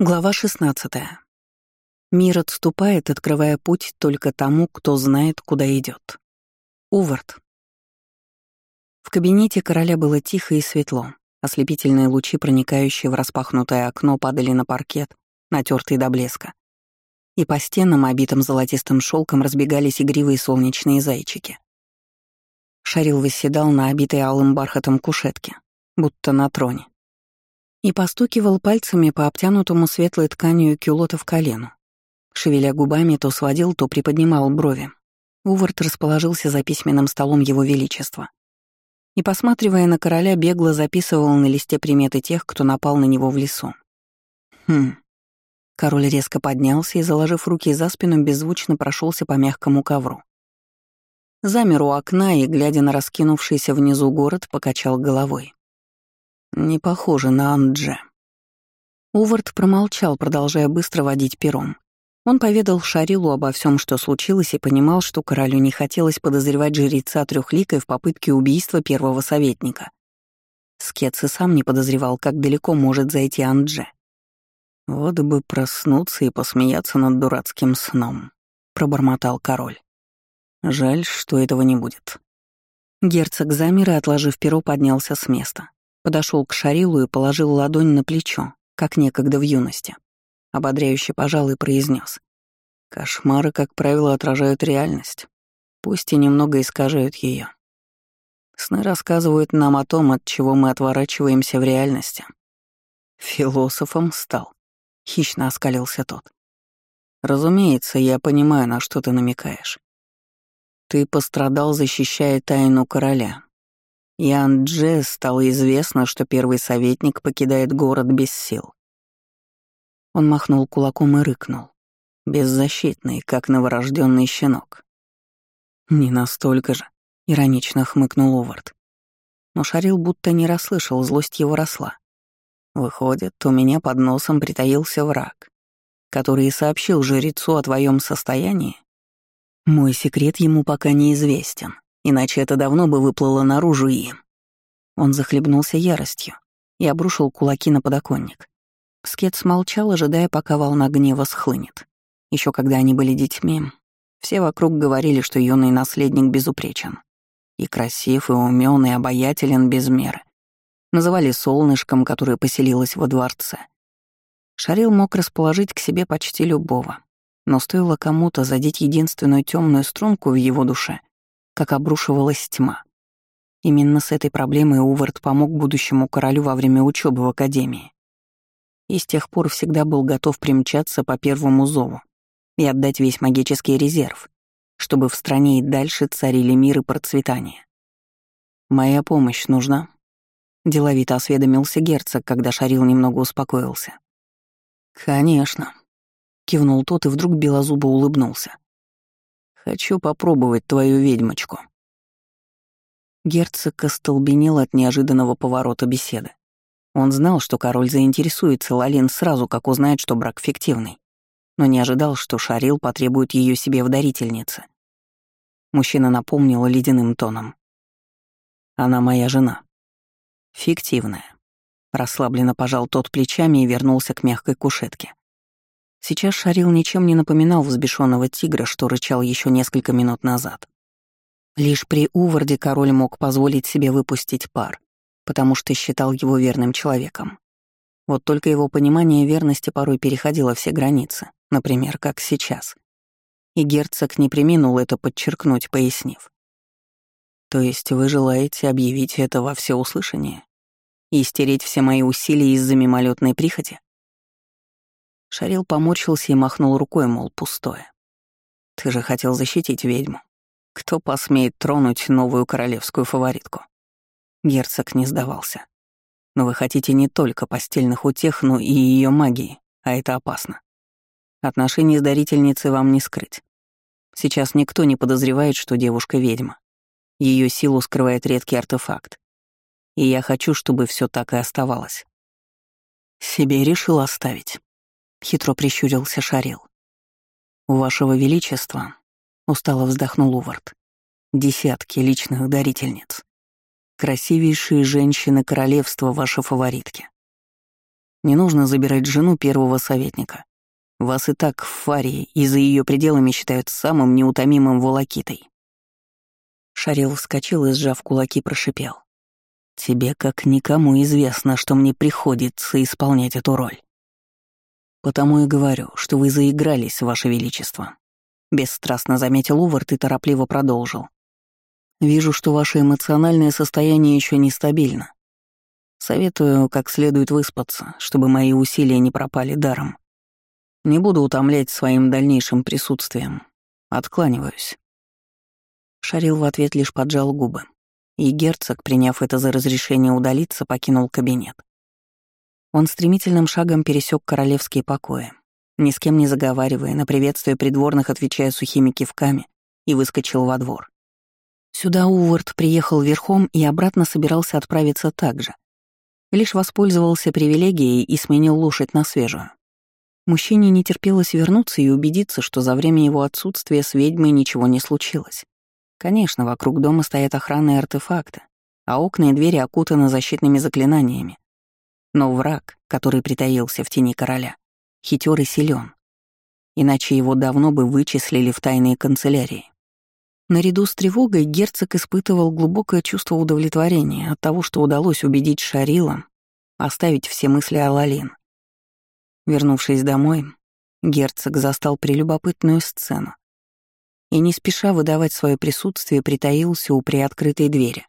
Глава 16. Мир отступает, открывая путь только тому, кто знает, куда идет. Увард. В кабинете короля было тихо и светло. Ослепительные лучи, проникающие в распахнутое окно, падали на паркет, натертый до блеска. И по стенам, обитым золотистым шелком, разбегались игривые солнечные зайчики. Шарил восседал на обитой алым бархатом кушетке, будто на троне и постукивал пальцами по обтянутому светлой тканью кюлота в колену. Шевеля губами, то сводил, то приподнимал брови. Увард расположился за письменным столом Его Величества. И, посматривая на короля, бегло записывал на листе приметы тех, кто напал на него в лесу. Хм. Король резко поднялся и, заложив руки за спину, беззвучно прошелся по мягкому ковру. Замер у окна и, глядя на раскинувшийся внизу город, покачал головой. Не похоже на Андже. Увард промолчал, продолжая быстро водить пером. Он поведал Шарилу обо всем, что случилось, и понимал, что королю не хотелось подозревать жреца трехликой в попытке убийства первого советника. Скетс и сам не подозревал, как далеко может зайти Андже. «Вот бы проснуться и посмеяться над дурацким сном», — пробормотал король. «Жаль, что этого не будет». Герцог замер и, отложив перо, поднялся с места. Подошел к Шарилу и положил ладонь на плечо, как некогда в юности. Ободряюще пожал и произнес: Кошмары, как правило, отражают реальность, пусть и немного искажают ее. Сны рассказывают нам о том, от чего мы отворачиваемся в реальности. Философом стал. Хищно оскалился тот. Разумеется, я понимаю, на что ты намекаешь. Ты пострадал, защищая тайну короля, Ян Дже стало известно, что первый советник покидает город без сил. Он махнул кулаком и рыкнул. Беззащитный, как новорожденный щенок. «Не настолько же», — иронично хмыкнул Увард. Но Шарил будто не расслышал, злость его росла. «Выходит, у меня под носом притаился враг, который сообщил жрецу о твоем состоянии? Мой секрет ему пока неизвестен, Иначе это давно бы выплыло наружу и... Он захлебнулся яростью и обрушил кулаки на подоконник. Скет смолчал, ожидая, пока волна гнева схлынет. Еще когда они были детьми, все вокруг говорили, что юный наследник безупречен. И красив, и умен, и обаятелен без меры. Называли солнышком, которое поселилось во дворце. Шарил мог расположить к себе почти любого, но стоило кому-то задеть единственную темную струнку в его душе — как обрушивалась тьма. Именно с этой проблемой Увард помог будущему королю во время учебы в академии. И с тех пор всегда был готов примчаться по первому зову и отдать весь магический резерв, чтобы в стране и дальше царили мир и процветание. «Моя помощь нужна?» — деловито осведомился герцог, когда Шарил немного успокоился. «Конечно», — кивнул тот и вдруг белозубо улыбнулся. Хочу попробовать твою ведьмочку». Герцог остолбенел от неожиданного поворота беседы. Он знал, что король заинтересуется Лалин сразу, как узнает, что брак фиктивный, но не ожидал, что Шарил потребует ее себе в дарительнице. Мужчина напомнил ледяным тоном. «Она моя жена. Фиктивная». Расслабленно пожал тот плечами и вернулся к мягкой кушетке. Сейчас Шарил ничем не напоминал взбешенного тигра, что рычал еще несколько минут назад. Лишь при Уварде король мог позволить себе выпустить пар, потому что считал его верным человеком. Вот только его понимание верности порой переходило все границы, например, как сейчас. И герцог не приминул это подчеркнуть, пояснив. «То есть вы желаете объявить это во всеуслышание и стереть все мои усилия из-за мимолетной прихоти?» Шарил поморщился и махнул рукой, мол, пустое. «Ты же хотел защитить ведьму. Кто посмеет тронуть новую королевскую фаворитку?» Герцог не сдавался. «Но вы хотите не только постельных утех, но и ее магии, а это опасно. Отношения с дарительницей вам не скрыть. Сейчас никто не подозревает, что девушка ведьма. Ее силу скрывает редкий артефакт. И я хочу, чтобы все так и оставалось. Себе решил оставить. Хитро прищурился Шарил. «У вашего величества», — устало вздохнул Увард, — «десятки личных дарительниц. Красивейшие женщины королевства — ваши фаворитки. Не нужно забирать жену первого советника. Вас и так в Фарии и за ее пределами считают самым неутомимым волокитой. Шарил вскочил и, сжав кулаки, прошипел. «Тебе как никому известно, что мне приходится исполнять эту роль. Потому и говорю, что вы заигрались, Ваше Величество». Бесстрастно заметил Увард и торопливо продолжил. «Вижу, что ваше эмоциональное состояние еще нестабильно. Советую как следует выспаться, чтобы мои усилия не пропали даром. Не буду утомлять своим дальнейшим присутствием. Откланиваюсь». Шарил в ответ лишь поджал губы, и герцог, приняв это за разрешение удалиться, покинул кабинет. Он стремительным шагом пересек королевские покои, ни с кем не заговаривая, на приветствие придворных отвечая сухими кивками, и выскочил во двор. Сюда Увард приехал верхом и обратно собирался отправиться так же. Лишь воспользовался привилегией и сменил лошадь на свежую. Мужчине не терпелось вернуться и убедиться, что за время его отсутствия с ведьмой ничего не случилось. Конечно, вокруг дома стоят охранные артефакты, а окна и двери окутаны защитными заклинаниями. Но враг, который притаился в тени короля, хитер и силен. Иначе его давно бы вычислили в тайные канцелярии. Наряду с тревогой герцог испытывал глубокое чувство удовлетворения от того, что удалось убедить Шарила оставить все мысли о Лалин. Вернувшись домой, герцог застал прелюбопытную сцену и, не спеша выдавать свое присутствие, притаился у приоткрытой двери.